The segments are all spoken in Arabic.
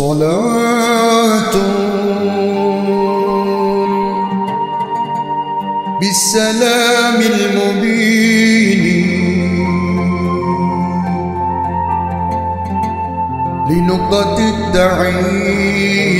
صلاة. بالسلام المبين. لنقطة التعيين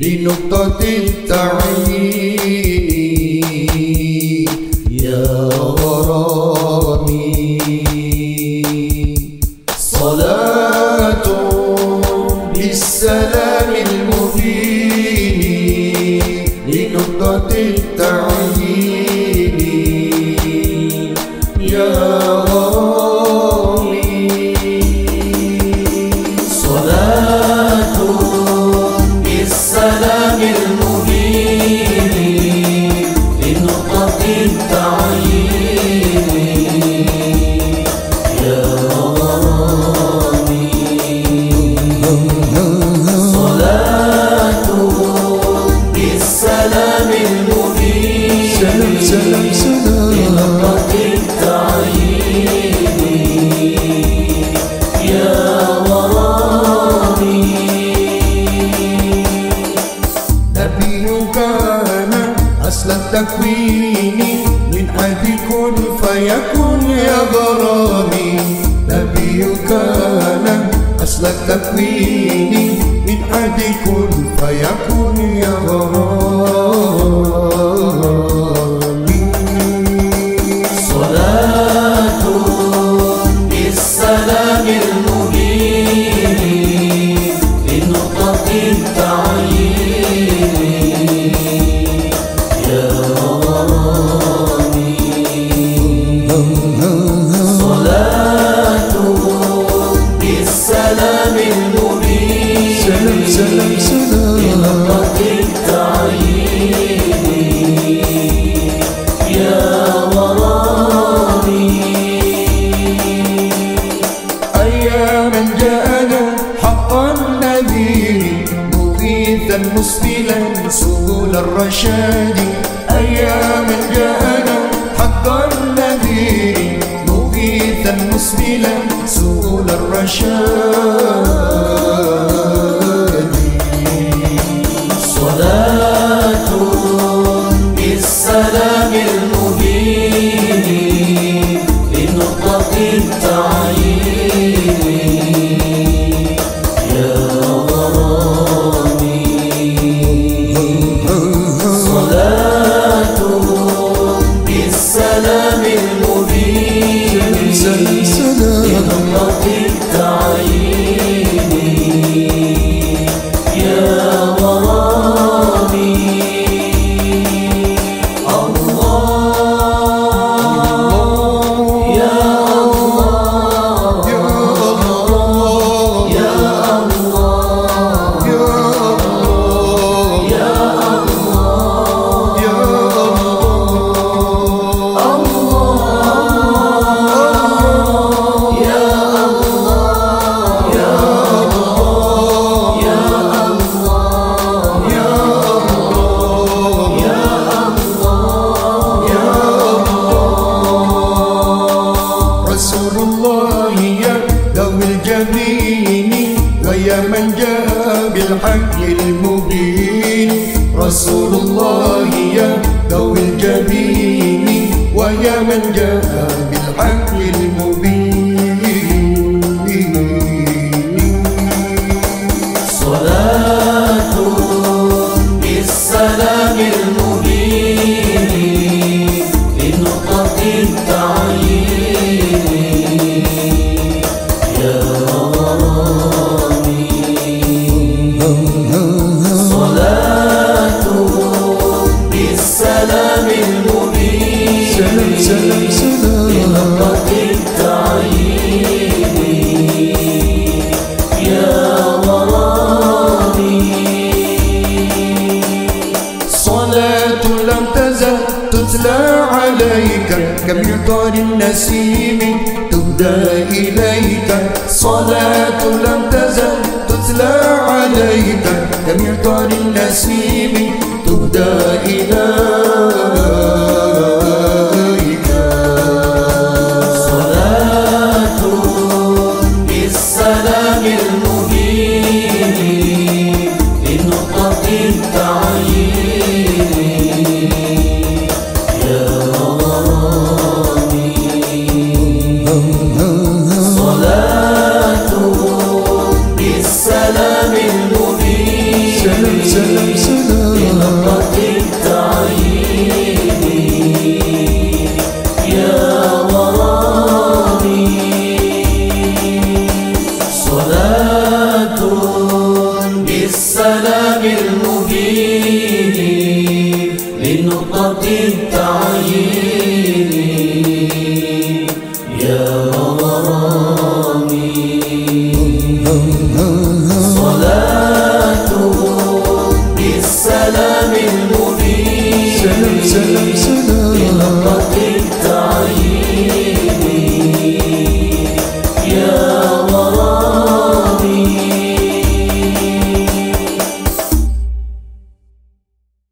لنقطة التعيين يا غرامي صلاة بالسلام المبين لنقطة التعيين يا تكويني كن فيكون يا غرامي نبي كان أصل التكوين من حد كن فيكون يا غرامي مغيثا مسبلا سبل الرشاد. أياما جاءنا حقا نذير مغيثا مسبلا سبل الرشاد. نسيم تهدى إليك. صلاة لم تزل تتلى عليك. كمعطر النسيم تهدى إليك Selam selam